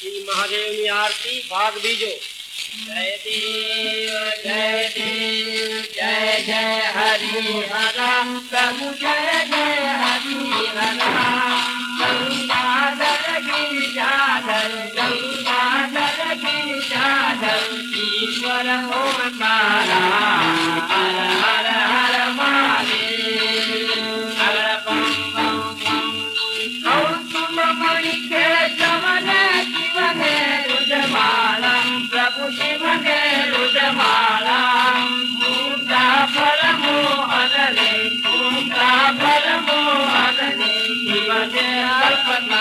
श्री महादेव आरती भाग बीजो जय देव जय देव जय जय हरि प्रभु जय जय हरी हा ईश्वर चयूं चादर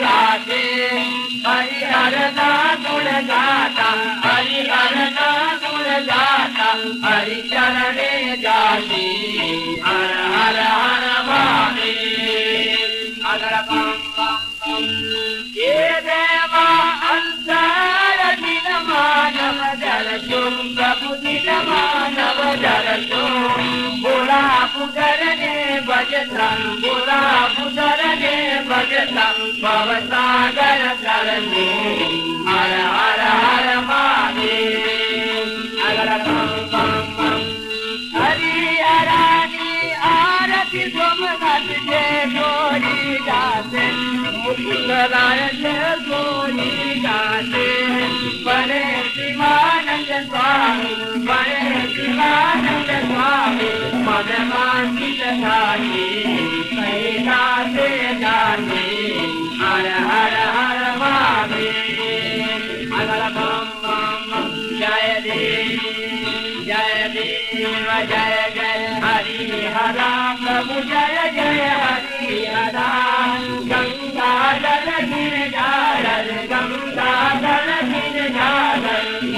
گا هري هر دا گڻ جات هري دا گڻ جات هري چري جا هر هر هر باني هر ڪي ديوا مانو جلجو پرڀو دل مانو جلسو بولا پڄي بولا پڄي पवर करी आरती सोमे सोरी दास मु पर सिमानंद स्वामी पर सिमानंद स्वामी पर मानी हर हर हर भ हर जय दे जय देवा हरि हरा जय जय हरि हरा कमिता जन दिन जाग कमिता जन दिन जागरम